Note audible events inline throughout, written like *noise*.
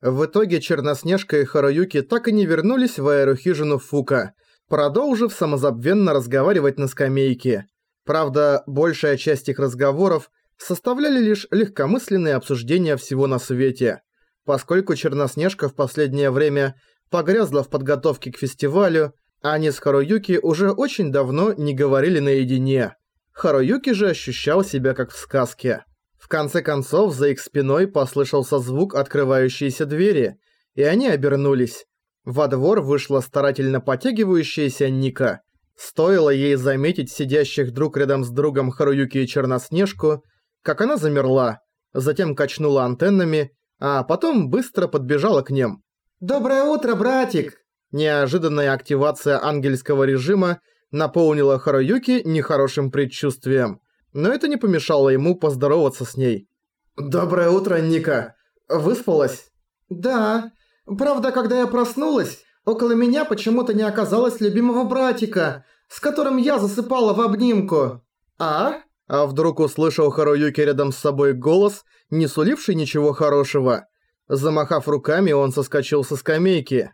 В итоге Черноснежка и Харуюки так и не вернулись в аэрохижину Фука, продолжив самозабвенно разговаривать на скамейке. Правда, большая часть их разговоров составляли лишь легкомысленные обсуждения всего на свете. Поскольку Черноснежка в последнее время погрязла в подготовке к фестивалю, они с Харуюки уже очень давно не говорили наедине. Харуюки же ощущал себя как в сказке. В конце концов, за их спиной послышался звук открывающейся двери, и они обернулись. Во двор вышла старательно потягивающаяся Ника. Стоило ей заметить сидящих друг рядом с другом Харуюки и Черноснежку, как она замерла, затем качнула антеннами, а потом быстро подбежала к ним. «Доброе утро, братик!» Неожиданная активация ангельского режима наполнила Харуюки нехорошим предчувствием, но это не помешало ему поздороваться с ней. «Доброе утро, Ника. Выспалась?» «Да. Правда, когда я проснулась, около меня почему-то не оказалось любимого братика, с которым я засыпала в обнимку. А?» А вдруг услышал Харуюки рядом с собой голос, не суливший ничего хорошего. Замахав руками, он соскочил со скамейки.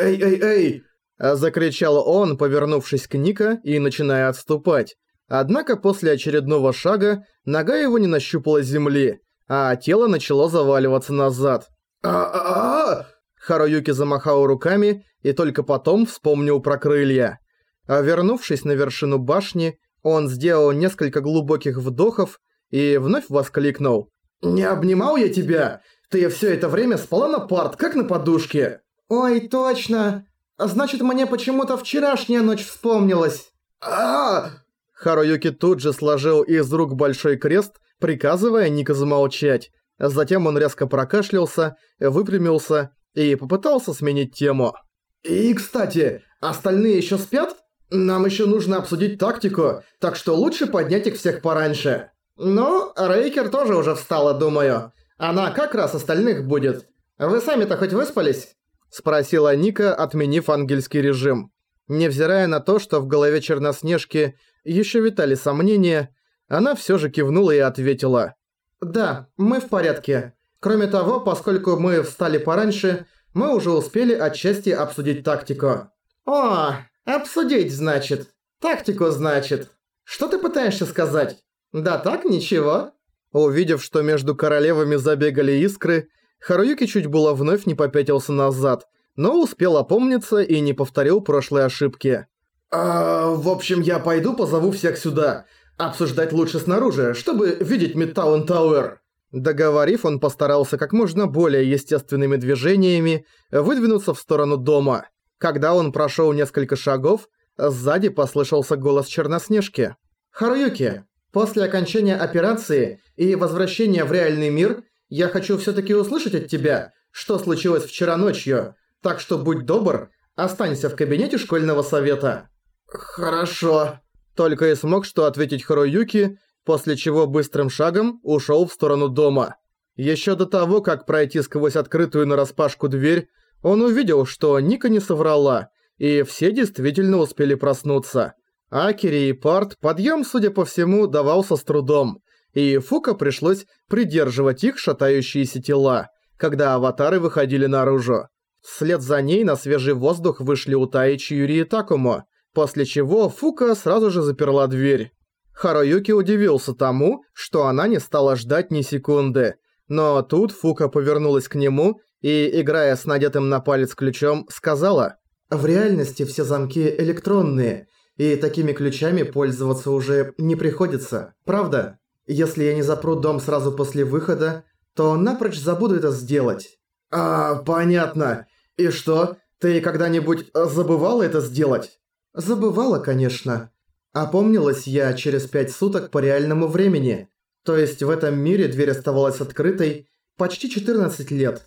«Эй, эй, эй!» Закричал он, повернувшись к Ника и начиная отступать. Однако после очередного шага нога его не нащупала земли, а тело начало заваливаться назад. а Харуюки замахал руками и только потом вспомнил про крылья. А вернувшись на вершину башни, он сделал несколько глубоких вдохов и вновь воскликнул. «Не обнимал я тебя? Ты все это время спала на парт, как на подушке!» «Ой, точно! Значит, мне почему-то вчерашняя ночь вспомнилась!» а Харуюки тут же сложил из рук большой крест, приказывая Ника замолчать. Затем он резко прокашлялся, выпрямился и попытался сменить тему. «И, кстати, остальные еще спят? Нам еще нужно обсудить тактику, так что лучше поднять их всех пораньше». «Ну, Рейкер тоже уже встала, думаю. Она как раз остальных будет. Вы сами-то хоть выспались?» Спросила Ника, отменив ангельский режим. Невзирая на то, что в голове Черноснежки еще витали сомнения, она все же кивнула и ответила. «Да, мы в порядке. Кроме того, поскольку мы встали пораньше, мы уже успели отчасти обсудить тактику». «О, обсудить, значит. Тактику, значит. Что ты пытаешься сказать? Да так, ничего». Увидев, что между королевами забегали искры, Харуюки чуть было вновь не попятился назад, но успел опомниться и не повторил прошлые ошибки. «А, в общем, я пойду позову всех сюда. Обсуждать лучше снаружи, чтобы видеть Мидтаун Тауэр». Договорив, он постарался как можно более естественными движениями выдвинуться в сторону дома. Когда он прошел несколько шагов, сзади послышался голос Черноснежки. «Харуюки, после окончания операции и возвращения в реальный мир – я хочу всё-таки услышать от тебя, что случилось вчера ночью, так что будь добр, останься в кабинете школьного совета». «Хорошо». Только и смог что ответить Харуюки, после чего быстрым шагом ушёл в сторону дома. Ещё до того, как пройти сквозь открытую нараспашку дверь, он увидел, что Ника не соврала, и все действительно успели проснуться. Акери и Парт подъём, судя по всему, давался с трудом и Фука пришлось придерживать их шатающиеся тела, когда аватары выходили наружу. Вслед за ней на свежий воздух вышли Утаичи, Юри и Такумо, после чего Фука сразу же заперла дверь. Харуюки удивился тому, что она не стала ждать ни секунды. Но тут Фука повернулась к нему и, играя с надетым на палец ключом, сказала «В реальности все замки электронные, и такими ключами пользоваться уже не приходится, правда?» Если я не запру дом сразу после выхода, то напрочь забуду это сделать. А, понятно. И что, ты когда-нибудь забывала это сделать? Забывала, конечно. Опомнилась я через пять суток по реальному времени. То есть в этом мире дверь оставалась открытой почти 14 лет.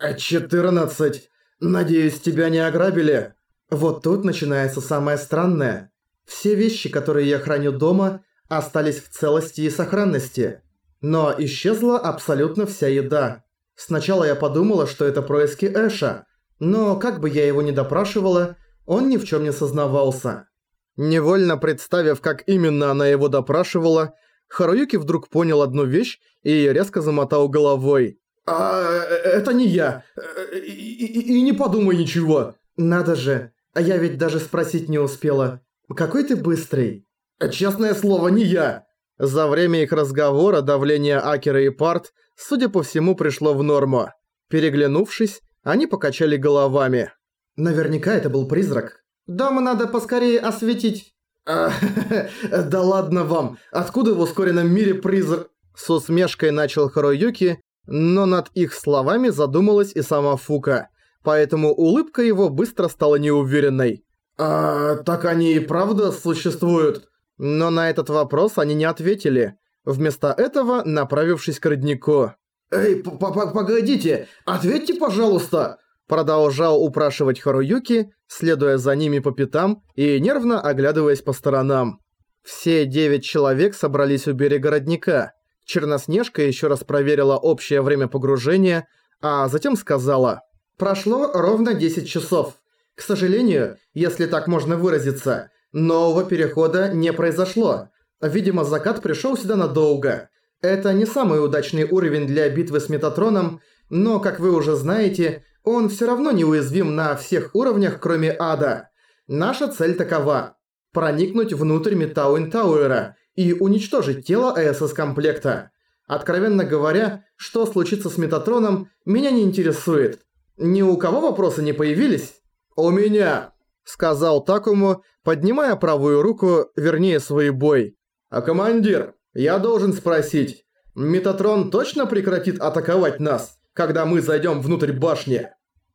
14? Надеюсь, тебя не ограбили? Вот тут начинается самое странное. Все вещи, которые я храню дома, остались в целости и сохранности. Но исчезла абсолютно вся еда. Сначала я подумала, что это происки Эша, но как бы я его ни допрашивала, он ни в чем не сознавался. Невольно представив, как именно она его допрашивала, Харуюки вдруг понял одну вещь и резко замотал головой. «А, это не я. И, и, и не подумай ничего». «Надо же, а я ведь даже спросить не успела. Какой ты быстрый?» «Честное слово, не я». За время их разговора давление Акера и Парт, судя по всему, пришло в норму. Переглянувшись, они покачали головами. «Наверняка это был призрак. Дому надо поскорее осветить». А, *laughs* «Да ладно вам, откуда в ускоренном мире призрак?» С усмешкой начал Харуюки, но над их словами задумалась и сама Фука, поэтому улыбка его быстро стала неуверенной. «А, так они и правда существуют?» Но на этот вопрос они не ответили, вместо этого направившись к роднику. «Эй, погодите, ответьте, пожалуйста!» Продолжал упрашивать Харуюки, следуя за ними по пятам и нервно оглядываясь по сторонам. Все девять человек собрались у берега родника. Черноснежка еще раз проверила общее время погружения, а затем сказала «Прошло ровно 10 часов. К сожалению, если так можно выразиться, нового перехода не произошло. Видимо, закат пришел сюда надолго. Это не самый удачный уровень для битвы с Метатроном, но, как вы уже знаете, он все равно неуязвим на всех уровнях, кроме ада. Наша цель такова – проникнуть внутрь Метауэн Тауэра и уничтожить тело АСС-комплекта. Откровенно говоря, что случится с Метатроном, меня не интересует. Ни у кого вопросы не появились? «У меня!» – сказал Такому, поднимая правую руку, вернее свой бой. «А командир, я должен спросить, Метатрон точно прекратит атаковать нас, когда мы зайдем внутрь башни?»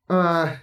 «А,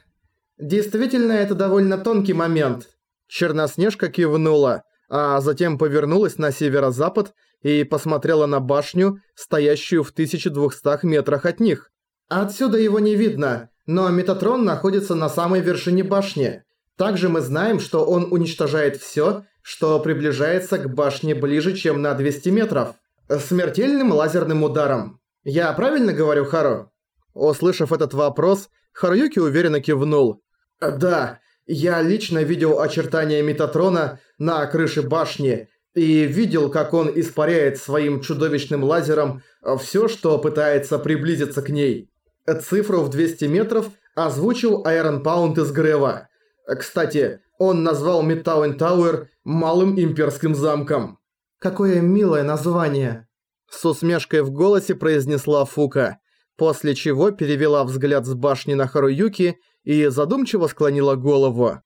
действительно, это довольно тонкий момент». Черноснежка кивнула, а затем повернулась на северо-запад и посмотрела на башню, стоящую в 1200 метрах от них. Отсюда его не видно, но Метатрон находится на самой вершине башни. Также мы знаем, что он уничтожает всё, что приближается к башне ближе, чем на 200 метров. Смертельным лазерным ударом. Я правильно говорю, Хару? Услышав этот вопрос, Харуюки уверенно кивнул. «Да, я лично видел очертания Метатрона на крыше башни и видел, как он испаряет своим чудовищным лазером всё, что пытается приблизиться к ней. Цифру в 200 метров озвучил Айрон Паунд из Грева. Кстати, он назвал Мидтауэн Тауэр «малым имперским замком». «Какое милое название!» С усмешкой в голосе произнесла Фука после чего перевела взгляд с башни на Харуюки и задумчиво склонила голову.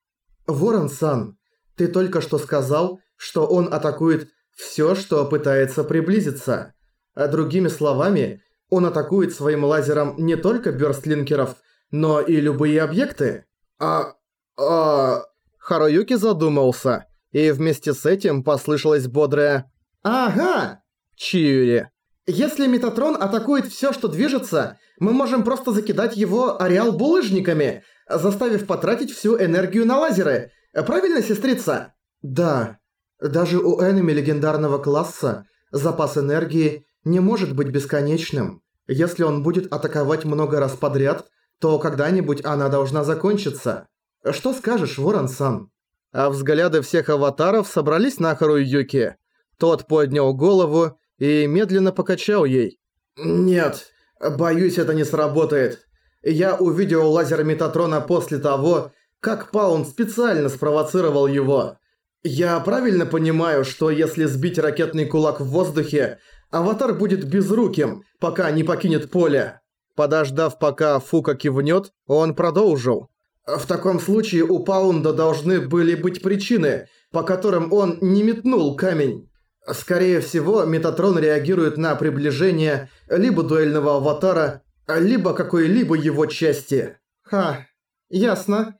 «Ворон-сан, ты только что сказал, что он атакует всё, что пытается приблизиться. А другими словами, он атакует своим лазером не только бёрстлинкеров, но и любые объекты. А... а... Харуюки задумался, и вместе с этим послышалось бодрое «Ага!» Чиури. Если Метатрон атакует все, что движется, мы можем просто закидать его ареал булыжниками, заставив потратить всю энергию на лазеры. Правильно, сестрица? Да. Даже у энеми легендарного класса запас энергии не может быть бесконечным. Если он будет атаковать много раз подряд, то когда-нибудь она должна закончиться. Что скажешь, Ворон-сан? А взгляды всех аватаров собрались на Харуюки. Тот поднял голову и медленно покачал ей. «Нет, боюсь, это не сработает. Я увидел лазер Метатрона после того, как Паун специально спровоцировал его. Я правильно понимаю, что если сбить ракетный кулак в воздухе, аватар будет безруким, пока не покинет поле?» Подождав, пока Фука кивнет, он продолжил. «В таком случае у Паунда должны были быть причины, по которым он не метнул камень». Скорее всего, Метатрон реагирует на приближение либо дуэльного аватара, либо какой-либо его части. Ха, ясно.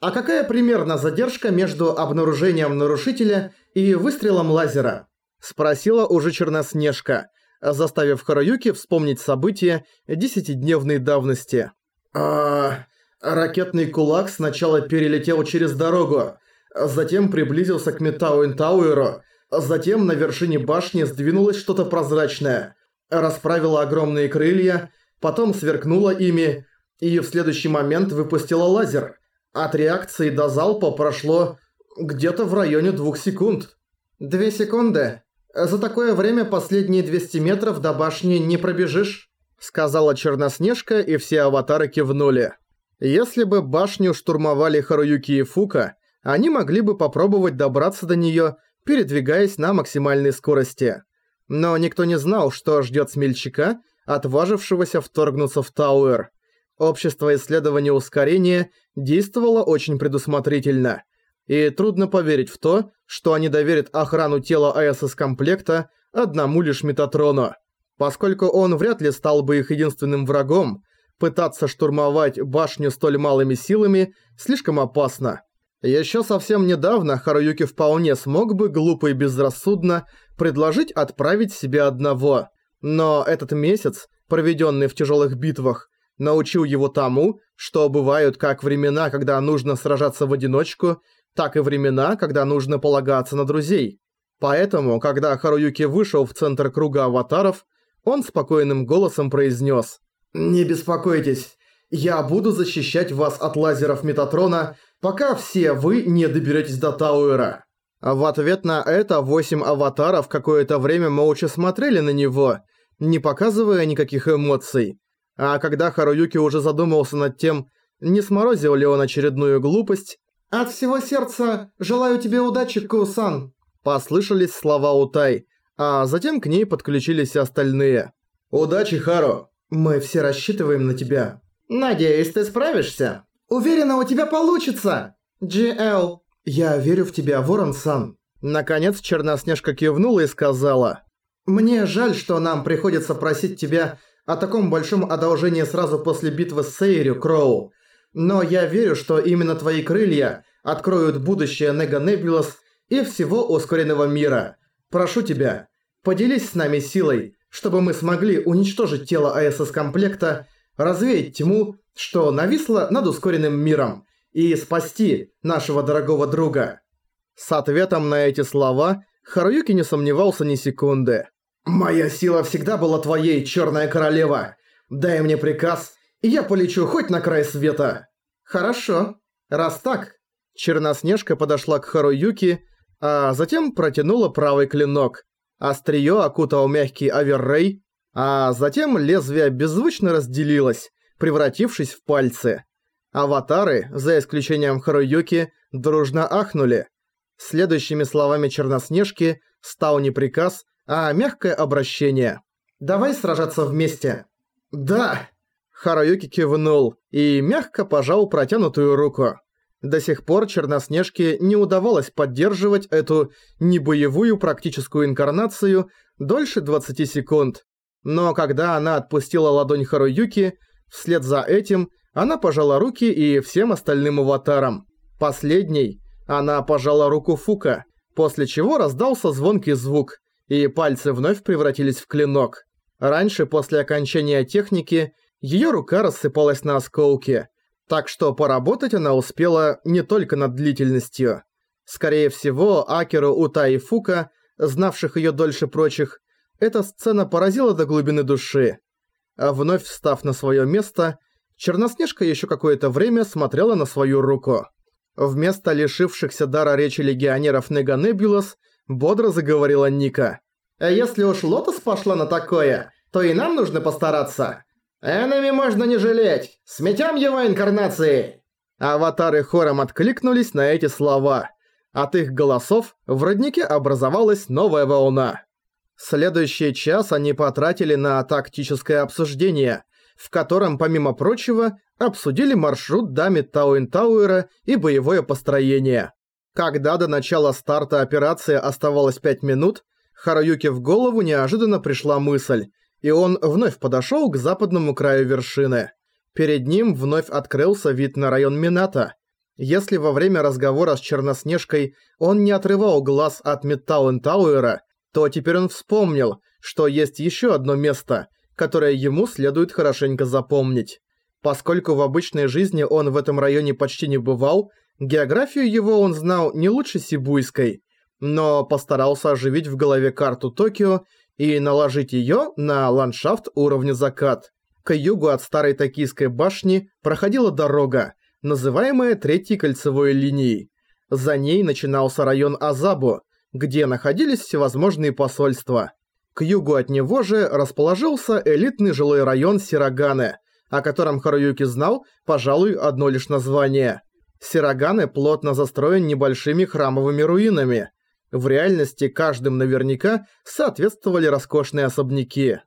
А какая примерно задержка между обнаружением нарушителя и выстрелом лазера? Спросила уже Черноснежка, заставив Харуюки вспомнить события десятидневной давности. А, ракетный кулак сначала перелетел через дорогу, затем приблизился к Метауэн Тауэру, Затем на вершине башни сдвинулось что-то прозрачное, расправило огромные крылья, потом сверкнуло ими и в следующий момент выпустило лазер. От реакции до залпа прошло где-то в районе двух секунд. Две секунды? За такое время последние 200 метров до башни не пробежишь? сказала Черноснежка, и все аватары кивнули. Если бы башню штурмовали Харуюки и Фука, они могли бы попробовать добраться до неё, передвигаясь на максимальной скорости. Но никто не знал, что ждёт смельчака, отважившегося вторгнуться в Тауэр. Общество исследования ускорения действовало очень предусмотрительно. И трудно поверить в то, что они доверят охрану тела АСС-комплекта одному лишь Метатрону. Поскольку он вряд ли стал бы их единственным врагом, пытаться штурмовать башню столь малыми силами слишком опасно. Ещё совсем недавно Харуюки вполне смог бы глупо и безрассудно предложить отправить себя одного. Но этот месяц, проведённый в тяжёлых битвах, научил его тому, что бывают как времена, когда нужно сражаться в одиночку, так и времена, когда нужно полагаться на друзей. Поэтому, когда Харуюки вышел в центр круга аватаров, он спокойным голосом произнес «Не беспокойтесь, я буду защищать вас от лазеров Метатрона, пока все вы не доберетесь до Тауэра». В ответ на это восемь аватаров какое-то время молча смотрели на него, не показывая никаких эмоций. А когда Харуюки уже задумался над тем, не сморозил ли он очередную глупость, «От всего сердца желаю тебе удачи, Кусан!» Послышались слова Утай, а затем к ней подключились остальные. «Удачи, Хару! Мы все рассчитываем на тебя!» «Надеюсь, ты справишься!» «Уверена, у тебя получится!» «GL!» «Я верю в тебя, Ворон-сан!» Наконец Черноснежка кивнула и сказала. «Мне жаль, что нам приходится просить тебя о таком большом одолжении сразу после битвы с Сейрю, Кроу. Но я верю, что именно твои крылья откроют будущее Нега Небулас и всего ускоренного мира. Прошу тебя, поделись с нами силой, чтобы мы смогли уничтожить тело АСС-комплекта, развеять тьму, что нависло над ускоренным миром, и спасти нашего дорогого друга». С ответом на эти слова Харуюки не сомневался ни секунды. «Моя сила всегда была твоей, Черная Королева. Дай мне приказ, и я полечу хоть на край света». «Хорошо. Раз так...» Черноснежка подошла к Харуюки, а затем протянула правый клинок. Остриё окутал мягкий оверрей, а затем лезвие беззвучно разделилось, превратившись в пальцы. Аватары, за исключением Харуюки, дружно ахнули. Следующими словами Черноснежки стал не приказ, а мягкое обращение. «Давай сражаться вместе». «Да!» Харуюки кивнул и мягко пожал протянутую руку. До сих пор Черноснежке не удавалось поддерживать эту небоевую практическую инкарнацию дольше 20 секунд. Но когда она отпустила ладонь Харуюки, вслед за этим она пожала руки и всем остальным аватарам. Последней она пожала руку Фука, после чего раздался звонкий звук – и пальцы вновь превратились в клинок. Раньше, после окончания техники, её рука рассыпалась на осколки, так что поработать она успела не только над длительностью. Скорее всего, Акеру Ута и Фука, знавших её дольше прочих, эта сцена поразила до глубины души. А вновь встав на своё место, Черноснежка ещё какое-то время смотрела на свою руку. Вместо лишившихся дара речи легионеров Неганебулас Бодро заговорила Ника. «А если уж Лотос пошла на такое, то и нам нужно постараться. Энеми можно не жалеть. Сметем его инкарнации!» Аватары хором откликнулись на эти слова. От их голосов в роднике образовалась новая волна. Следующий час они потратили на тактическое обсуждение, в котором, помимо прочего, обсудили маршрут до Мидтауэн Тауэра и боевое построение. Когда до начала старта операции оставалось 5 минут, Харуюке в голову неожиданно пришла мысль, и он вновь подошёл к западному краю вершины. Перед ним вновь открылся вид на район Мината. Если во время разговора с Черноснежкой он не отрывал глаз от Тауэра, то теперь он вспомнил, что есть ещё одно место, которое ему следует хорошенько запомнить. Поскольку в обычной жизни он в этом районе почти не бывал, Географию его он знал не лучше Сибуйской, но постарался оживить в голове карту Токио и наложить её на ландшафт уровня закат. К югу от старой токийской башни проходила дорога, называемая Третьей кольцевой линией. За ней начинался район Азабу, где находились всевозможные посольства. К югу от него же расположился элитный жилой район Сираганы, о котором Харуюки знал, пожалуй, одно лишь название. Сираганы плотно застроен небольшими храмовыми руинами. В реальности каждым наверняка соответствовали роскошные особняки.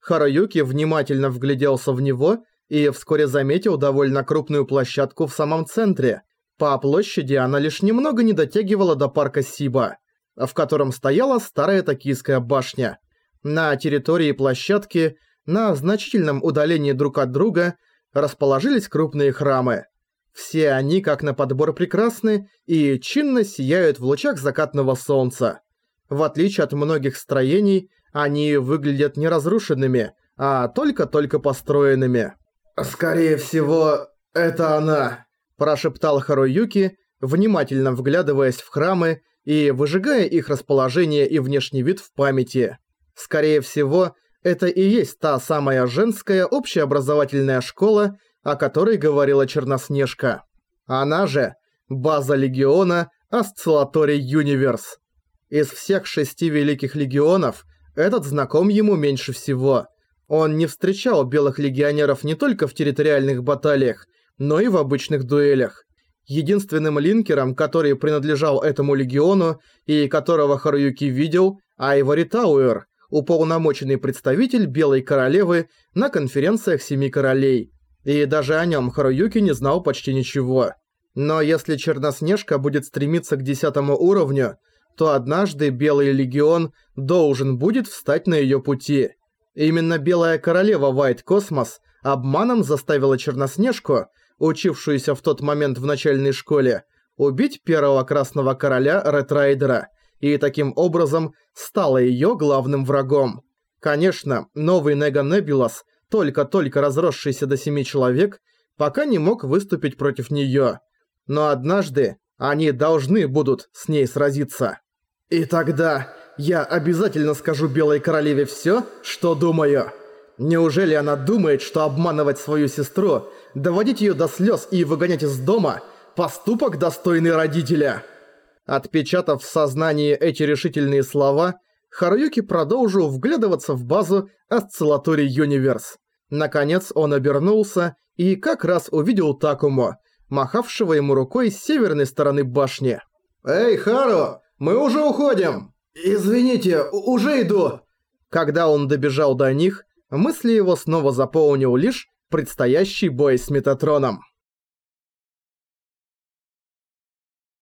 Харуюки внимательно вгляделся в него и вскоре заметил довольно крупную площадку в самом центре. По площади она лишь немного не дотягивала до парка Сиба, в котором стояла старая токийская башня. На территории площадки, на значительном удалении друг от друга, расположились крупные храмы. Все они, как на подбор, прекрасны и чинно сияют в лучах закатного солнца. В отличие от многих строений, они выглядят не разрушенными, а только-только построенными. «Скорее всего, это она», – прошептал Харуюки, внимательно вглядываясь в храмы и выжигая их расположение и внешний вид в памяти. Скорее всего, это и есть та самая женская общеобразовательная школа, о которой говорила Черноснежка. Она же – база Легиона Осциллаторий Юниверс. Из всех шести великих легионов этот знаком ему меньше всего. Он не встречал белых легионеров не только в территориальных баталиях, но и в обычных дуэлях. Единственным линкером, который принадлежал этому легиону и которого Харуюки видел, Ivory Tower, уполномоченный представитель Белой Королевы на конференциях Семи Королей. И даже о нем Харуюки не знал почти ничего. Но если Черноснежка будет стремиться к десятому уровню, то однажды Белый Легион должен будет встать на ее пути. Именно Белая Королева White Cosmos обманом заставила Черноснежку, учившуюся в тот момент в начальной школе, убить первого Красного Короля Ретрайдера, и таким образом стала ее главным врагом. Конечно, новый Нега Небулас, только-только разросшийся до семи человек, пока не мог выступить против нее. Но однажды они должны будут с ней сразиться. И тогда я обязательно скажу Белой Королеве всё, что думаю. Неужели она думает, что обманывать свою сестру, доводить её до слёз и выгонять из дома – поступок, достойный родителя?» Отпечатав в сознании эти решительные слова, Харуюки продолжил вглядываться в базу Осциллаторий Юниверс. Наконец он обернулся и как раз увидел Такумо, махавшего ему рукой с северной стороны башни. «Эй, Хару, мы уже уходим!» «Извините, уже иду!» Когда он добежал до них, мысли его снова заполнил лишь предстоящий бой с Метатроном.